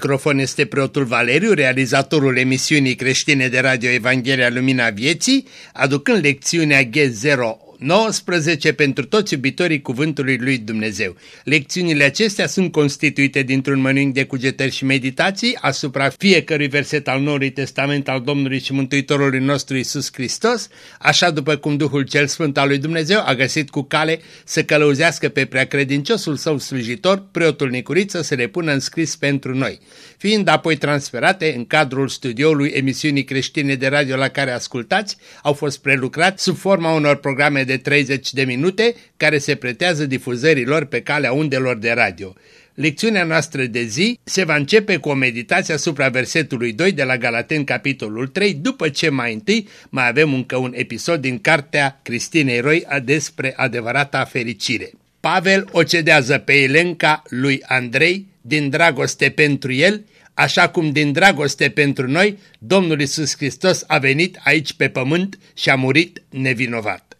La microfon este preotul Valeriu, realizatorul emisiunii creștine de radio Evanghelia Lumina Vieții, aducând lecțiunea G0 19 pentru toți iubitorii Cuvântului Lui Dumnezeu. Lecțiunile acestea sunt constituite dintr-un mănânc de cugetări și meditații asupra fiecărui verset al Noului Testament al Domnului și Mântuitorului nostru Isus Hristos, așa după cum Duhul cel Sfânt al lui Dumnezeu a găsit cu cale să călăuzească pe preacredinciosul său slujitor, preotul Nicuriță, să le pună în scris pentru noi, fiind apoi transferate în cadrul studioului emisiunii creștine de radio la care ascultați, au fost prelucrat sub forma unor programe de 30 de minute care se pretează difuzărilor pe calea undelor de radio. Lecțiunea noastră de zi se va începe cu o meditație asupra versetului 2 de la Galaten, capitolul 3, după ce mai întâi mai avem încă un episod din cartea Cristinei Roi despre adevărata fericire. Pavel o cedează pe Elenca lui Andrei din dragoste pentru el, așa cum din dragoste pentru noi Domnul Isus Hristos a venit aici pe pământ și a murit nevinovat.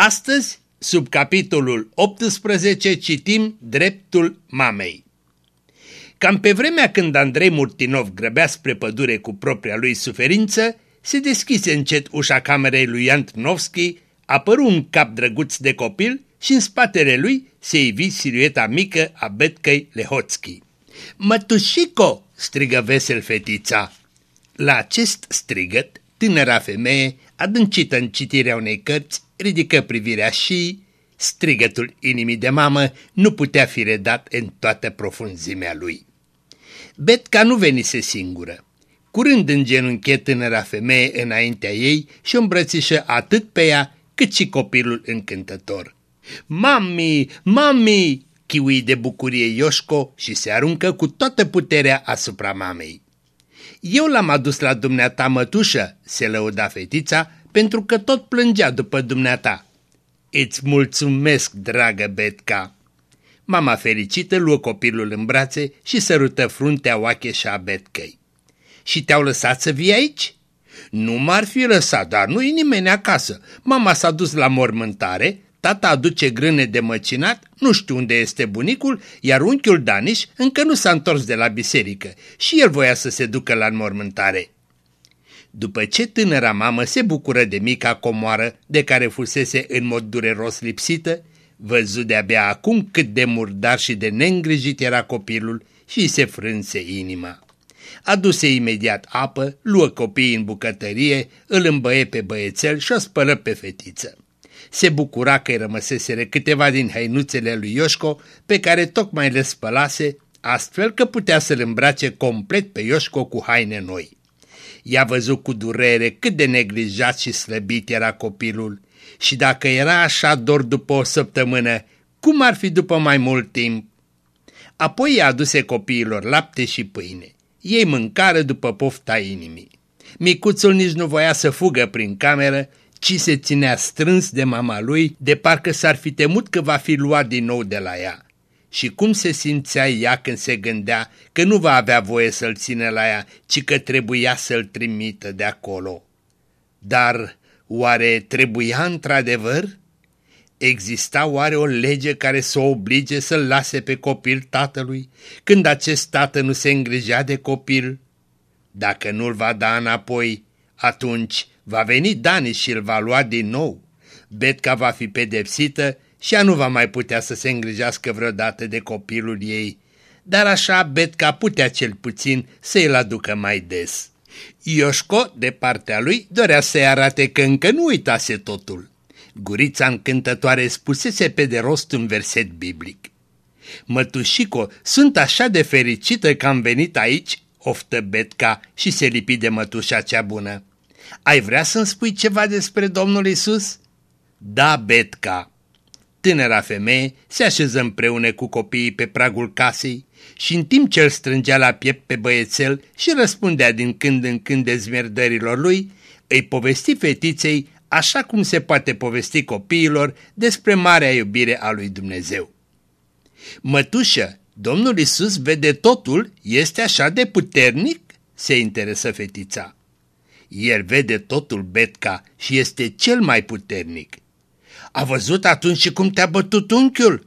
Astăzi, sub capitolul 18, citim Dreptul mamei. Cam pe vremea când Andrei Murtinov grăbea spre pădure cu propria lui suferință, se deschise încet ușa camerei lui Antnovski, apăru un cap drăguț de copil și în spatele lui se ivi silueta mică a Betcăi Lehoțchi. Mătușico!" strigă vesel fetița. La acest strigăt, tânăra femeie, adâncită în citirea unei cărți, ridică privirea și strigătul inimii de mamă nu putea fi redat în toată profunzimea lui. Betca nu venise singură. Curând în genunche tânăra femeie înaintea ei și îmbrățișă atât pe ea cât și copilul încântător. Mami, mami, chiui de bucurie Ioșco și se aruncă cu toată puterea asupra mamei. Eu l-am adus la dumneata mătușă, se lăuda fetița, pentru că tot plângea după dumneata. Îți mulțumesc, dragă Betca! Mama fericită luă copilul în brațe și sărută fruntea oacheșa a Betcăi. Și te-au lăsat să vii aici? Nu m-ar fi lăsat, dar nu-i nimeni acasă. Mama s-a dus la mormântare, tata aduce grâne de măcinat, nu știu unde este bunicul, iar unchiul Daniș încă nu s-a întors de la biserică și el voia să se ducă la înmormântare. După ce tânăra mamă se bucură de mica comoară de care fusese în mod dureros lipsită, văzut de-abia acum cât de murdar și de neîngrijit era copilul și se frânse inima. Aduse imediat apă, luă copiii în bucătărie, îl îmbăie pe băiețel și o spălă pe fetiță. Se bucura că îi rămăseseră câteva din hainuțele lui Ioșco pe care tocmai le spălase, astfel că putea să-l îmbrace complet pe Ioșco cu haine noi. I-a văzut cu durere cât de neglijat și slăbit era copilul și dacă era așa dor după o săptămână, cum ar fi după mai mult timp? Apoi i-a aduse copiilor lapte și pâine. Ei mâncară după pofta inimii. Micuțul nici nu voia să fugă prin cameră, ci se ținea strâns de mama lui, de parcă s-ar fi temut că va fi luat din nou de la ea și cum se simțea ea când se gândea că nu va avea voie să-l țină la ea, ci că trebuia să-l trimită de acolo. Dar oare trebuia într-adevăr? Exista oare o lege care să o oblige să-l lase pe copil tatălui, când acest tată nu se îngrijea de copil? Dacă nu-l va da înapoi, atunci va veni Dani și îl va lua din nou. Betca va fi pedepsită și ea nu va mai putea să se îngrijească vreodată de copilul ei, dar așa Betca putea cel puțin să îl aducă mai des. Ioșco, de partea lui, dorea să-i arate că încă nu uitase totul. Gurița încântătoare spusese pe de rost un verset biblic. Mătușico, sunt așa de fericită că am venit aici, oftă Betca și se lipi de mătușa cea bună. Ai vrea să-mi spui ceva despre Domnul Isus? Da, Betca, Tânăra femeie se așeză împreună cu copiii pe pragul casei și în timp ce îl strângea la piept pe băiețel și răspundea din când în când dezmierdărilor lui, îi povesti fetiței așa cum se poate povesti copiilor despre marea iubire a lui Dumnezeu. Mătușă, Domnul Isus vede totul, este așa de puternic? se interesă fetița. El vede totul, Betca, și este cel mai puternic. A văzut atunci și cum te-a bătut unchiul?"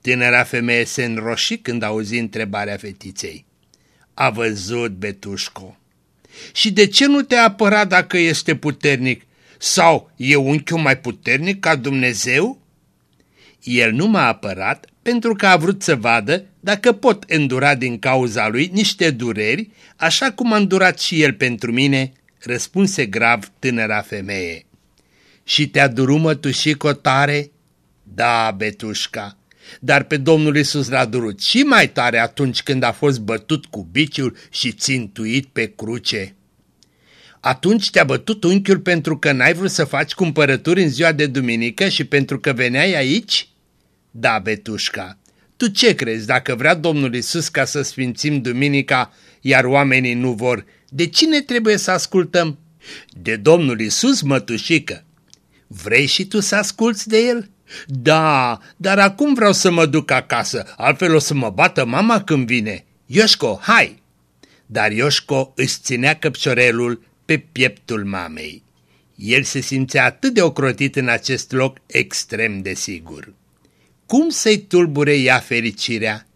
Tânăra femeie se înroși când auzi întrebarea fetiței. A văzut, Betușco. Și de ce nu te-a apărat dacă este puternic? Sau e unchiul mai puternic ca Dumnezeu? El nu m-a apărat pentru că a vrut să vadă dacă pot îndura din cauza lui niște dureri, așa cum a îndurat și el pentru mine, răspunse grav tânăra femeie. Și te-a durut mătușico tare? Da, betușca, dar pe Domnul Isus l-a durut și mai tare atunci când a fost bătut cu biciul și țintuit pe cruce. Atunci te-a bătut unchiul pentru că n-ai vrut să faci cumpărături în ziua de duminică și pentru că veneai aici? Da, Betușca, tu ce crezi dacă vrea Domnul Isus ca să sfințim duminica, iar oamenii nu vor? De cine trebuie să ascultăm? De Domnul Isus, mătușică. Vrei și tu să asculți de el? Da, dar acum vreau să mă duc acasă, altfel o să mă bată mama când vine. Ioșco, hai! Dar Ioșco își ținea căpșorelul pe pieptul mamei. El se simțea atât de ocrotit în acest loc extrem de sigur. Cum să-i tulbure ea fericirea?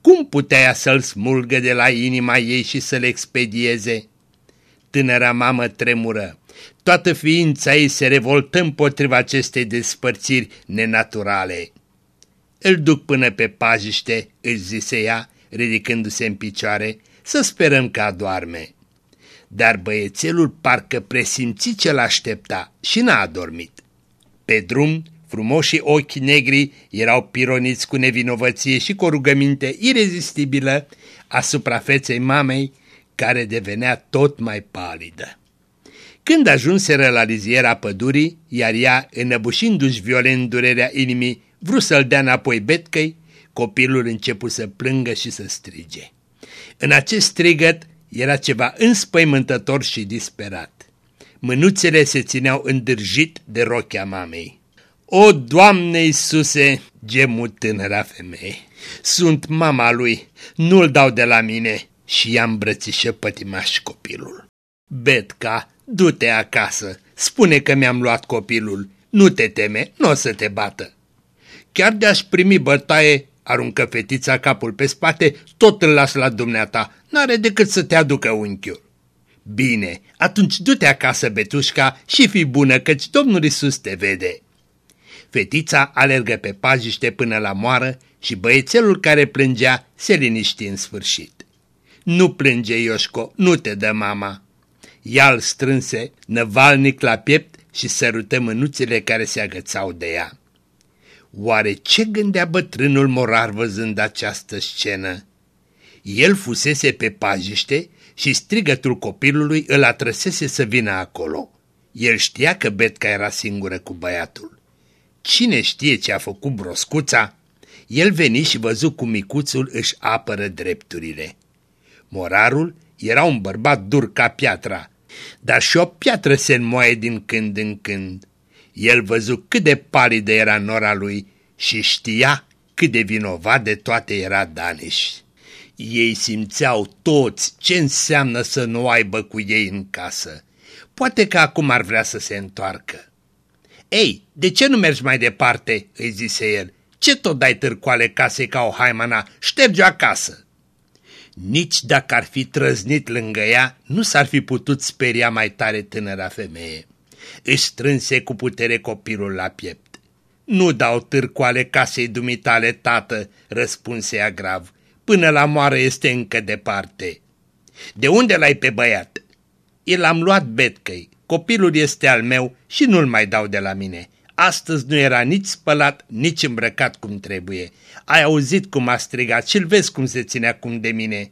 Cum putea să-l smulgă de la inima ei și să-l expedieze? Tânăra mamă tremură. Toată ființa ei se revoltă împotriva acestei despărțiri nenaturale. Îl duc până pe pajiște, își zise ea, ridicându-se în picioare, să sperăm că adorme. Dar băiețelul parcă presimți ce-l aștepta și n-a adormit. Pe drum, frumoșii ochi negri erau pironiți cu nevinovăție și cu o rugăminte irezistibilă asupra feței mamei, care devenea tot mai palidă. Când ajunseră la liziera pădurii, iar ea, înăbușindu-și violent durerea inimii, vrut să-l dea înapoi betcăi, copilul început să plângă și să strige. În acest strigăt era ceva înspăimântător și disperat. Mânuțele se țineau îndârjit de rochea mamei. O, Doamne Iisuse, gemut tânăra femeie, sunt mama lui, nu-l dau de la mine și i-a îmbrățișă pătimaș copilul. Betca, du-te acasă, spune că mi-am luat copilul, nu te teme, nu o să te bată. Chiar de-aș primi bătaie, aruncă fetița capul pe spate, tot îl las la dumneata, n-are decât să te aducă unchiul. Bine, atunci du-te acasă, betușca, și fii bună, căci Domnul Isus te vede. Fetița alergă pe pajiște până la moară și băiețelul care plângea se liniști în sfârșit. Nu plânge, Ioșco, nu te dă mama. Ea îl strânse, năvalnic la piept și sărută mânuțele care se agățau de ea. Oare ce gândea bătrânul morar văzând această scenă? El fusese pe pajiște și strigătul copilului îl atrăsese să vină acolo. El știa că Betca era singură cu băiatul. Cine știe ce a făcut broscuța? El veni și văzu cum micuțul își apără drepturile. Morarul era un bărbat dur ca piatra, dar și o piatră se înmoaie din când în când. El văzu cât de palidă era nora lui și știa cât de vinovat de toate era Daniș. Ei simțeau toți ce înseamnă să nu aibă cu ei în casă. Poate că acum ar vrea să se întoarcă. Ei, de ce nu mergi mai departe?" îi zise el. Ce tot dai târcoale casei ca o haimana? Șterge acasă!" Nici dacă ar fi trăznit lângă ea, nu s-ar fi putut speria mai tare tânăra femeie. Își strânse cu putere copilul la piept. Nu dau târcoale casei dumitale, tată," răspunse ea grav. Până la moară este încă departe." De unde l-ai pe băiat?" El am luat betcăi. Copilul este al meu și nu-l mai dau de la mine. Astăzi nu era nici spălat, nici îmbrăcat cum trebuie. Ai auzit cum a strigat și-l vezi cum se ținea cum de mine.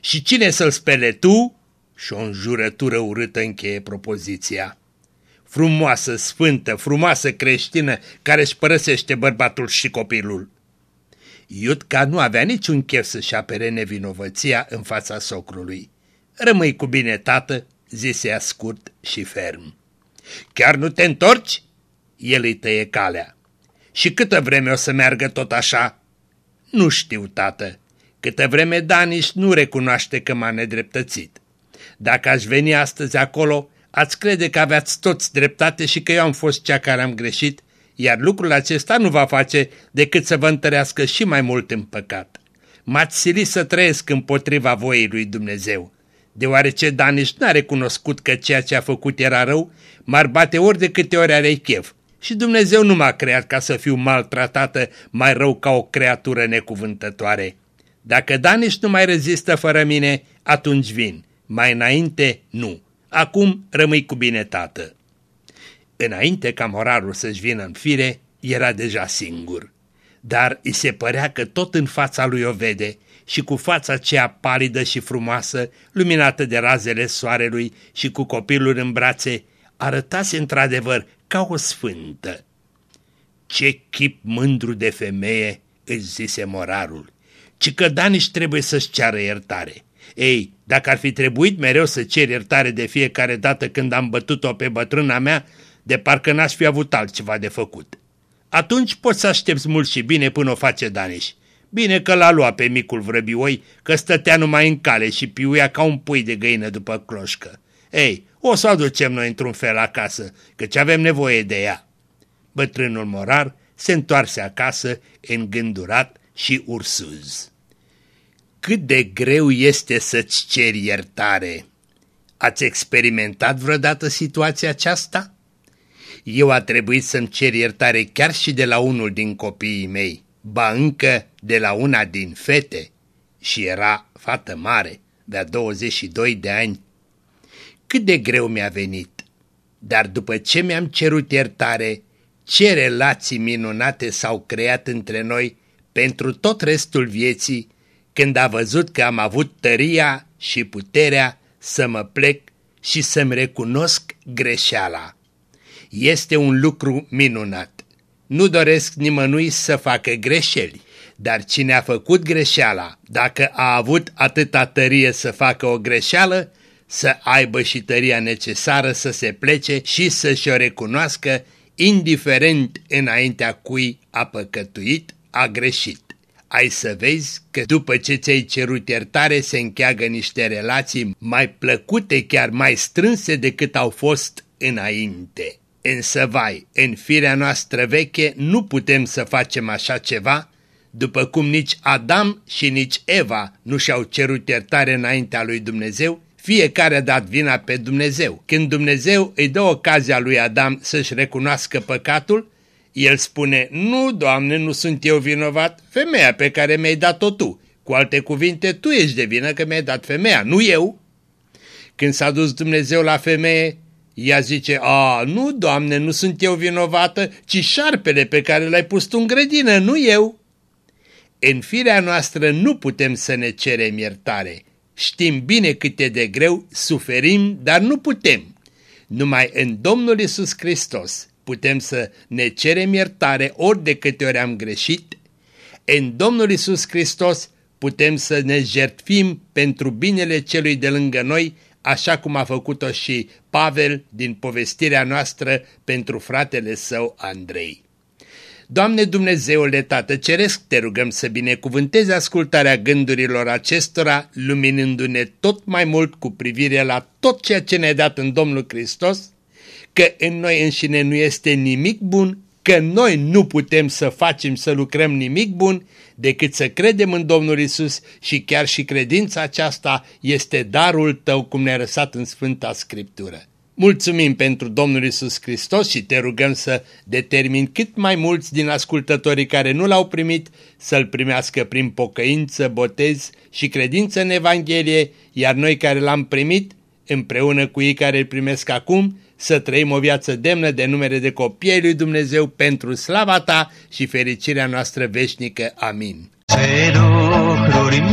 Și cine să-l spele tu? Și o înjurătură urâtă încheie propoziția. Frumoasă, sfântă, frumoasă creștină care își părăsește bărbatul și copilul. Iutca nu avea niciun chef să-și apere nevinovăția în fața socrului. Rămâi cu bine, tată, zise ea scurt și ferm. Chiar nu te întorci? El îi tăie calea. Și câtă vreme o să meargă tot așa? Nu știu, tată. Câtă vreme Daniș nu recunoaște că m-a nedreptățit. Dacă aș veni astăzi acolo, ați crede că aveați toți dreptate și că eu am fost cea care am greșit, iar lucrul acesta nu va face decât să vă întărească și mai mult în păcat. m-ați silit să trăiesc împotriva voii lui Dumnezeu. Deoarece Daniș n-a recunoscut că ceea ce a făcut era rău, m-ar bate ori de câte ori are chef. Și Dumnezeu nu m-a creat ca să fiu maltratată mai rău ca o creatură necuvântătoare. Dacă Daniș nu mai rezistă fără mine, atunci vin. Mai înainte, nu. Acum rămâi cu bine, tată. Înainte ca morarul să-și vină în fire, era deja singur. Dar îi se părea că tot în fața lui o vede și cu fața aceea palidă și frumoasă, luminată de razele soarelui și cu copilul în brațe, arătase într-adevăr ca o sfântă. Ce chip mândru de femeie, își zise morarul, ci că Daniș trebuie să-și ceară iertare. Ei, dacă ar fi trebuit mereu să cer iertare de fiecare dată când am bătut-o pe bătrâna mea, de parcă n-aș fi avut altceva de făcut. Atunci poți să aștepți mult și bine până o face Daniș. Bine că l-a luat pe micul vrăbioi, că stătea numai în cale și piuia ca un pui de găină după cloșcă. Ei, o să o aducem noi într-un fel acasă, căci avem nevoie de ea. Bătrânul morar se întoarse acasă îngândurat și ursuz. Cât de greu este să-ți ceri iertare! Ați experimentat vreodată situația aceasta? Eu a trebuit să-mi cer iertare chiar și de la unul din copiii mei, ba încă de la una din fete, și era fată mare, de-a 22 de ani. Cât de greu mi-a venit, dar după ce mi-am cerut iertare, ce relații minunate s-au creat între noi pentru tot restul vieții, când a văzut că am avut tăria și puterea să mă plec și să-mi recunosc greșeala. Este un lucru minunat. Nu doresc nimănui să facă greșeli, dar cine a făcut greșeala, dacă a avut atâta tărie să facă o greșeală, să aibă și tăria necesară să se plece și să-și o recunoască, indiferent înaintea cui a păcătuit, a greșit. Ai să vezi că după ce ți-ai cerut iertare se încheagă niște relații mai plăcute, chiar mai strânse decât au fost înainte. Însă, vai, în firea noastră veche nu putem să facem așa ceva, după cum nici Adam și nici Eva nu și-au cerut iertare înaintea lui Dumnezeu, fiecare a dat vina pe Dumnezeu. Când Dumnezeu îi dă ocazia lui Adam să-și recunoască păcatul, el spune, nu, Doamne, nu sunt eu vinovat, femeia pe care mi-ai dat-o Tu. Cu alte cuvinte, Tu ești de vină că mi-ai dat femeia, nu eu. Când s-a dus Dumnezeu la femeie, ea zice, a, nu, Doamne, nu sunt eu vinovată, ci șarpele pe care l-ai pus tu în grădină, nu eu. În firea noastră nu putem să ne cerem iertare. Știm bine cât e de greu, suferim, dar nu putem. Numai în Domnul Isus Hristos putem să ne cerem iertare ori de câte ori am greșit. În Domnul Isus Hristos putem să ne jertfim pentru binele celui de lângă noi, așa cum a făcut-o și Pavel din povestirea noastră pentru fratele său Andrei. Doamne Dumnezeule Tată Ceresc, te rugăm să binecuvântezi ascultarea gândurilor acestora, luminându-ne tot mai mult cu privire la tot ceea ce ne-ai dat în Domnul Hristos, că în noi înșine nu este nimic bun, că noi nu putem să facem să lucrăm nimic bun decât să credem în Domnul Isus și chiar și credința aceasta este darul tău cum ne-a răsat în Sfânta Scriptură. Mulțumim pentru Domnul Isus Hristos și te rugăm să determin cât mai mulți din ascultătorii care nu l-au primit să-l primească prin pocăință, botez și credință în Evanghelie, iar noi care l-am primit, împreună cu ei care îl primesc acum, să trăim o viață demnă de numere de copii lui Dumnezeu pentru slava ta și fericirea noastră veșnică. Amin. Ce lucruri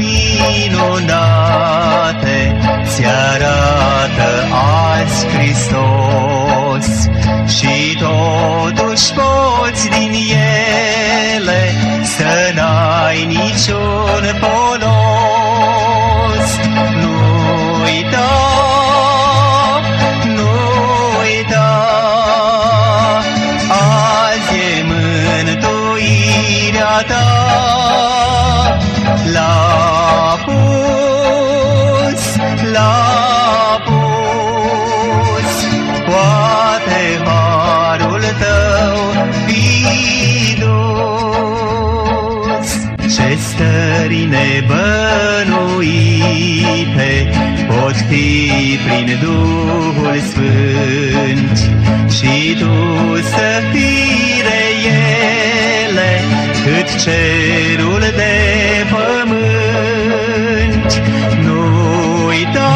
minunate ți arată azi Hristos și totuși poți din ele să n-ai niciun polos. Cerul de pământ. Nu uita,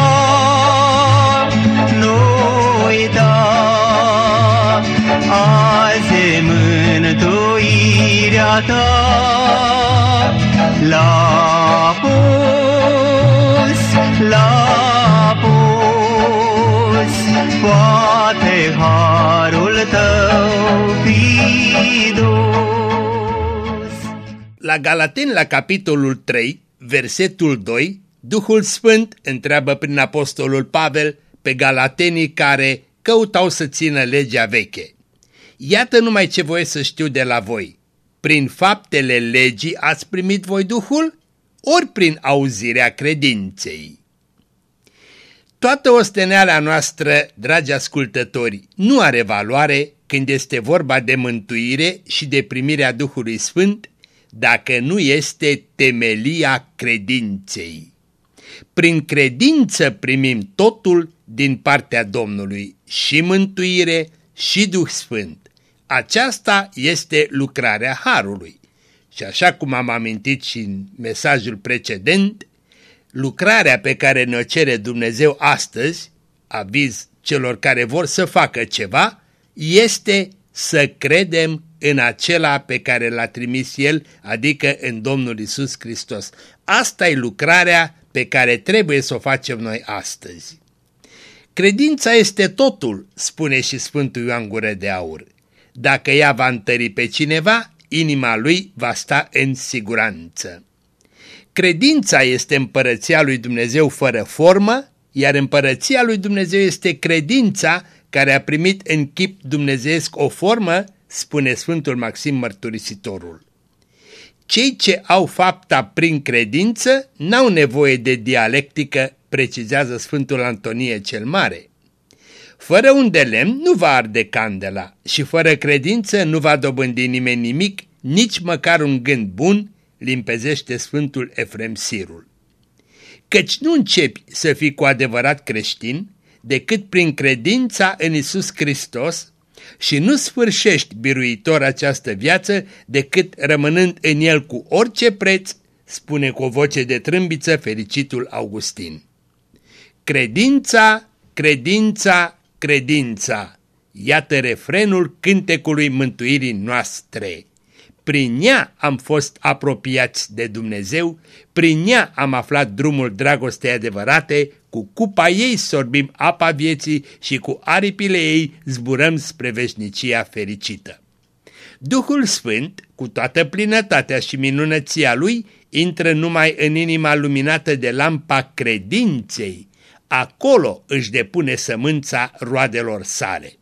nu uita, azi e mântuirea ta. La pus, la pus, poate harul tău fi dus. La Galaten, la capitolul 3, versetul 2, Duhul Sfânt întreabă prin apostolul Pavel pe galatenii care căutau să țină legea veche. Iată numai ce voi să știu de la voi. Prin faptele legii ați primit voi Duhul, ori prin auzirea credinței. Toată osteneala noastră, dragi ascultători, nu are valoare când este vorba de mântuire și de primirea Duhului Sfânt, dacă nu este temelia credinței. Prin credință primim totul din partea Domnului, și mântuire și Duh Sfânt. Aceasta este lucrarea Harului. Și așa cum am amintit și în mesajul precedent, lucrarea pe care ne-o cere Dumnezeu astăzi, aviz celor care vor să facă ceva, este să credem în acela pe care l-a trimis El, adică în Domnul Isus Hristos. Asta e lucrarea pe care trebuie să o facem noi astăzi. Credința este totul, spune și Sfântul Ioan Gură de Aur. Dacă ea va întări pe cineva, inima lui va sta în siguranță. Credința este împărăția lui Dumnezeu fără formă, iar împărăția lui Dumnezeu este credința care a primit în chip dumnezeesc o formă, spune Sfântul Maxim Mărturisitorul. Cei ce au fapta prin credință n-au nevoie de dialectică, precizează Sfântul Antonie cel Mare. Fără un de lemn nu va arde candela și fără credință nu va dobândi nimeni nimic, nici măcar un gând bun, limpezește Sfântul Efrem Sirul. Căci nu începi să fii cu adevărat creștin decât prin credința în Isus Hristos și nu sfârșești biruitor această viață decât rămânând în el cu orice preț, spune cu o voce de trâmbiță fericitul Augustin. Credința, credința, credința, iată refrenul cântecului mântuirii noastre. Prin ea am fost apropiați de Dumnezeu, prin ea am aflat drumul dragostei adevărate, cu cupa ei sorbim apa vieții și cu aripile ei zburăm spre veșnicia fericită. Duhul Sfânt, cu toată plinătatea și minunăția lui, intră numai în inima luminată de lampa credinței. Acolo își depune sămânța roadelor sale.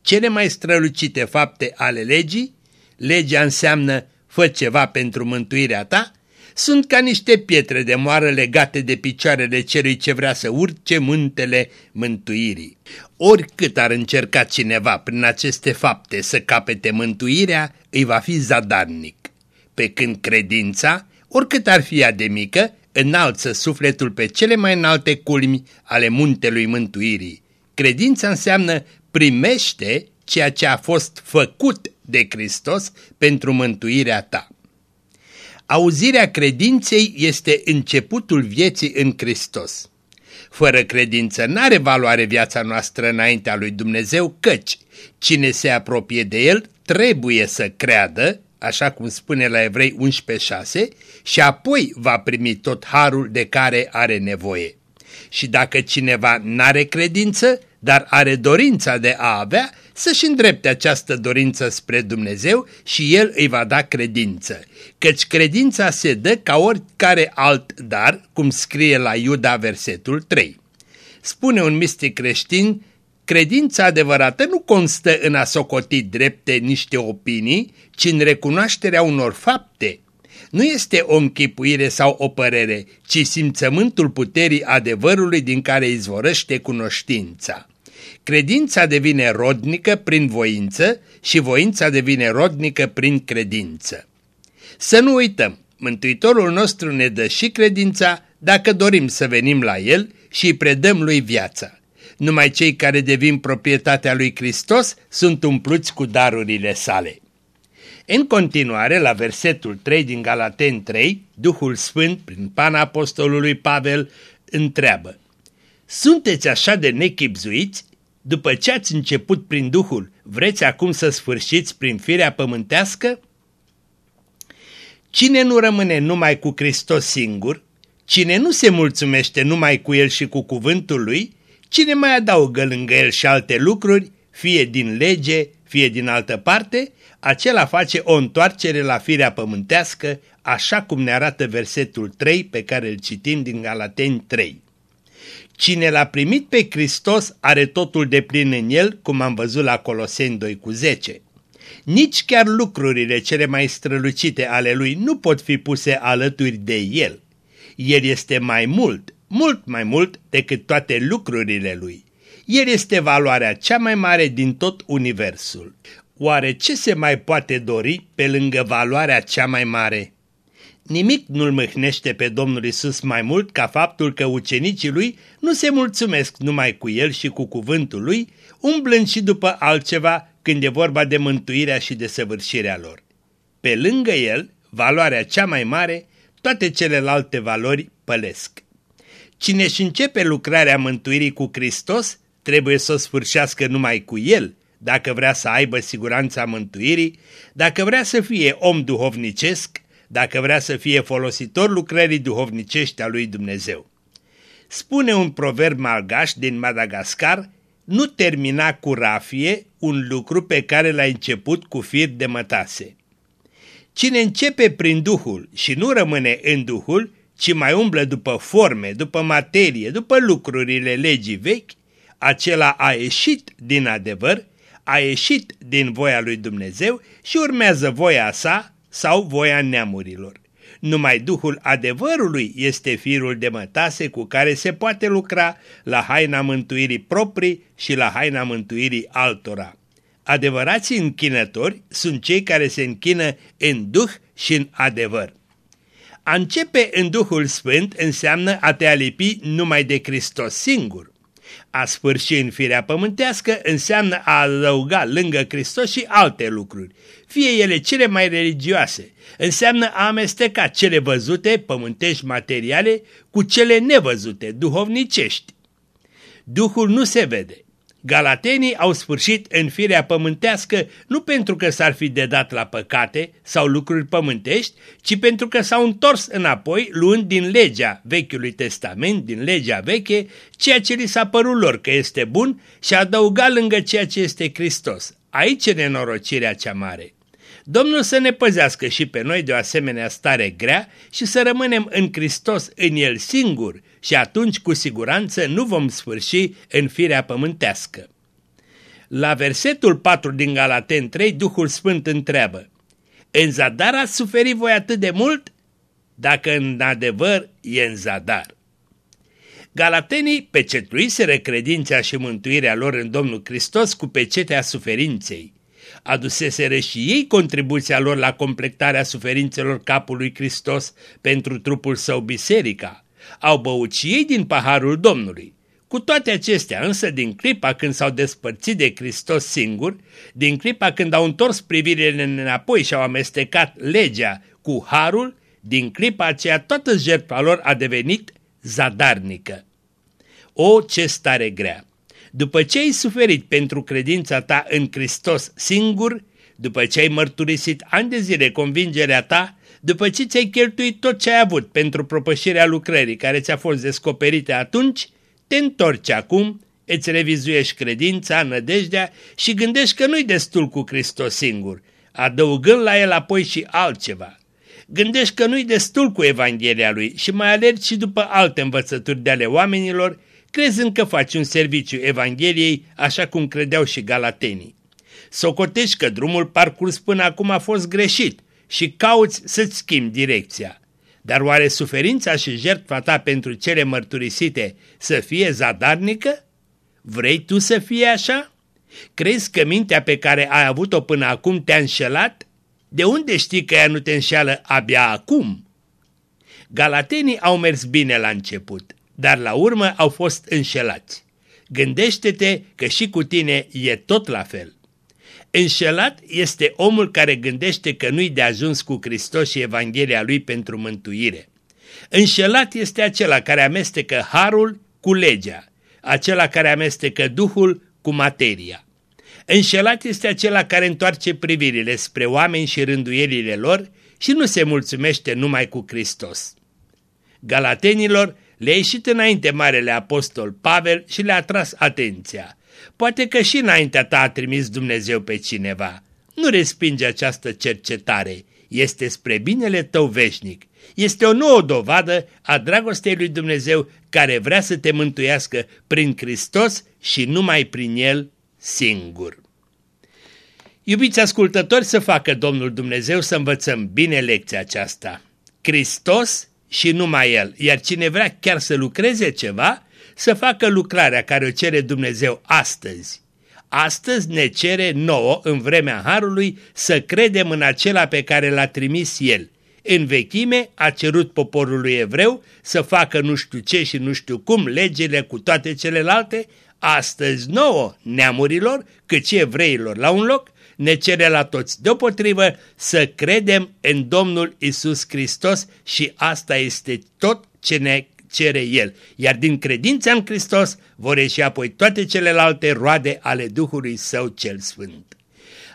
Cele mai strălucite fapte ale legii legea înseamnă fă ceva pentru mântuirea ta, sunt ca niște pietre de moară legate de picioarele celui ce vrea să urce muntele mântuirii. Oricât ar încerca cineva prin aceste fapte să capete mântuirea, îi va fi zadarnic. Pe când credința, oricât ar fi ea de mică, înalță sufletul pe cele mai înalte culmi ale muntelui mântuirii. Credința înseamnă primește ceea ce a fost făcut de Hristos pentru mântuirea ta. Auzirea credinței este începutul vieții în Hristos. Fără credință n-are valoare viața noastră înaintea lui Dumnezeu, căci cine se apropie de El trebuie să creadă, așa cum spune la Evrei 11.6, și apoi va primi tot harul de care are nevoie. Și dacă cineva n-are credință, dar are dorința de a avea, să-și îndrepte această dorință spre Dumnezeu și El îi va da credință. Căci credința se dă ca oricare alt dar, cum scrie la Iuda versetul 3. Spune un mistic creștin, credința adevărată nu constă în a socoti drepte niște opinii, ci în recunoașterea unor fapte. Nu este o închipuire sau o părere, ci simțământul puterii adevărului din care izvorăște cunoștința. Credința devine rodnică prin voință și voința devine rodnică prin credință. Să nu uităm, Mântuitorul nostru ne dă și credința dacă dorim să venim la El și îi predăm lui viața. Numai cei care devin proprietatea lui Hristos sunt umpluți cu darurile sale. În continuare, la versetul 3 din Galaten 3, Duhul Sfânt, prin pana apostolului Pavel, întreabă Sunteți așa de nechipzuiți? După ce ați început prin Duhul, vreți acum să sfârșiți prin firea pământească? Cine nu rămâne numai cu Hristos singur, cine nu se mulțumește numai cu El și cu cuvântul Lui, cine mai adaugă lângă El și alte lucruri, fie din lege, fie din altă parte, acela face o întoarcere la firea pământească, așa cum ne arată versetul 3 pe care îl citim din Galateni 3. Cine l-a primit pe Hristos are totul de plin în el, cum am văzut la Coloseni 2 cu 10. Nici chiar lucrurile cele mai strălucite ale lui nu pot fi puse alături de el. El este mai mult, mult mai mult decât toate lucrurile lui. El este valoarea cea mai mare din tot universul. Oare ce se mai poate dori pe lângă valoarea cea mai mare? Nimic nu-l mâhnește pe Domnul Isus mai mult ca faptul că ucenicii lui nu se mulțumesc numai cu el și cu cuvântul lui, umblând și după altceva când e vorba de mântuirea și de săvârșirea lor. Pe lângă el, valoarea cea mai mare, toate celelalte valori pălesc. Cine își începe lucrarea mântuirii cu Hristos, trebuie să o sfârșească numai cu el, dacă vrea să aibă siguranța mântuirii, dacă vrea să fie om duhovnicesc, dacă vrea să fie folositor lucrării duhovnicești a lui Dumnezeu. Spune un proverb malgaș din Madagascar, nu termina cu rafie un lucru pe care l-a început cu fir de mătase. Cine începe prin Duhul și nu rămâne în Duhul, ci mai umblă după forme, după materie, după lucrurile legii vechi, acela a ieșit din adevăr, a ieșit din voia lui Dumnezeu și urmează voia sa sau voia neamurilor. Numai Duhul adevărului este firul de mătase cu care se poate lucra la haina mântuirii proprii și la haina mântuirii altora. Adevărații închinători sunt cei care se închină în Duh și în adevăr. A începe în Duhul Sfânt înseamnă a te alipi numai de Hristos singur. A sfârși în firea pământească înseamnă a adăuga lângă Hristos și alte lucruri, fie ele cele mai religioase. Înseamnă a amesteca cele văzute, pământești materiale, cu cele nevăzute, duhovnicești. Duhul nu se vede, Galatenii au sfârșit în firea pământească nu pentru că s-ar fi dedat la păcate sau lucruri pământești, ci pentru că s-au întors înapoi luând din legea Vechiului Testament, din legea veche, ceea ce li s-a părut lor că este bun și adăuga lângă ceea ce este Hristos. Aici e nenorocirea cea mare. Domnul să ne păzească și pe noi de o asemenea stare grea și să rămânem în Hristos în El singur și atunci cu siguranță nu vom sfârși în firea pământească. La versetul 4 din Galaten 3, Duhul Sfânt întreabă, În zadar ați suferit voi atât de mult? Dacă în adevăr e în zadar. Galatenii pecetuiseră credința și mântuirea lor în Domnul Hristos cu pecetea suferinței aduseseră și ei contribuția lor la completarea suferințelor capului Hristos pentru trupul său biserica. Au băut și ei din paharul Domnului. Cu toate acestea, însă, din clipa când s-au despărțit de Hristos singur, din clipa când au întors privirile înapoi și au amestecat legea cu harul, din clipa aceea toată jertfa lor a devenit zadarnică. O, ce stare grea! După ce ai suferit pentru credința ta în Hristos singur, după ce ai mărturisit ani de zile convingerea ta, după ce ți-ai cheltuit tot ce ai avut pentru propășirea lucrării care ți-a fost descoperite atunci, te întorci acum, îți revizuiești credința, nădejdea și gândești că nu-i destul cu Hristos singur, adăugând la el apoi și altceva. Gândești că nu-i destul cu Evanghelia lui și mai alergi și după alte învățături de ale oamenilor crezând că faci un serviciu Evangheliei așa cum credeau și galatenii. Socotești că drumul parcurs până acum a fost greșit și cauți să-ți schimbi direcția. Dar oare suferința și jertfa ta pentru cele mărturisite să fie zadarnică? Vrei tu să fie așa? Crezi că mintea pe care ai avut-o până acum te-a înșelat? De unde știi că ea nu te înșeală abia acum? Galatenii au mers bine la început, dar la urmă au fost înșelați. Gândește-te că și cu tine e tot la fel. Înșelat este omul care gândește că nu-i de ajuns cu Hristos și Evanghelia lui pentru mântuire. Înșelat este acela care amestecă harul cu legea, acela care amestecă Duhul cu materia. Înșelat este acela care întoarce privirile spre oameni și rânduielile lor și nu se mulțumește numai cu Hristos. Galatenilor le-a ieșit înainte Marele Apostol Pavel și le-a tras atenția. Poate că și înaintea ta a trimis Dumnezeu pe cineva. Nu respinge această cercetare, este spre binele tău veșnic. Este o nouă dovadă a dragostei lui Dumnezeu care vrea să te mântuiască prin Hristos și numai prin El singur. Iubiți ascultători, să facă Domnul Dumnezeu să învățăm bine lecția aceasta. Hristos și numai El, iar cine vrea chiar să lucreze ceva, să facă lucrarea care o cere Dumnezeu astăzi. Astăzi ne cere nouă, în vremea Harului, să credem în acela pe care l-a trimis El. În vechime a cerut poporului evreu să facă nu știu ce și nu știu cum legile cu toate celelalte, astăzi nouă neamurilor, cât și evreilor la un loc, ne cere la toți deopotrivă să credem în Domnul Isus Hristos și asta este tot ce ne cere El, iar din credința în Hristos vor ieși apoi toate celelalte roade ale Duhului Său cel Sfânt.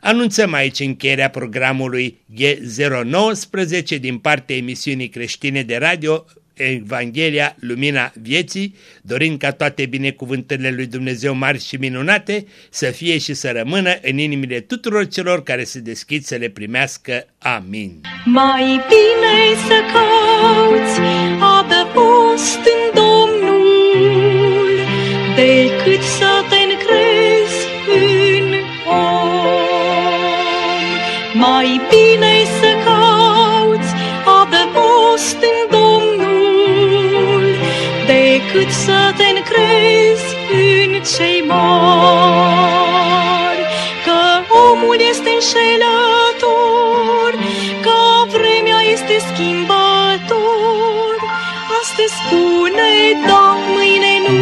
Anunțăm aici încheierea programului G019 din partea emisiunii creștine de radio Evanghelia, Lumina Vieții, dorind ca toate binecuvântările lui Dumnezeu mari și minunate să fie și să rămână în inimile tuturor celor care se deschid să le primească. Amin. Mai bine să cauți adăpost în cei mari. Că omul este înșelător, că vremea este schimbător. Astăzi spune da, mâine nu,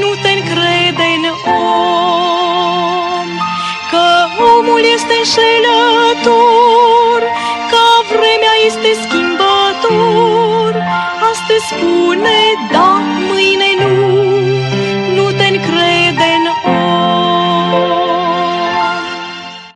nu te încrede în om. Că omul este înșelător, că vremea este schimbător astăzi spune da, mâine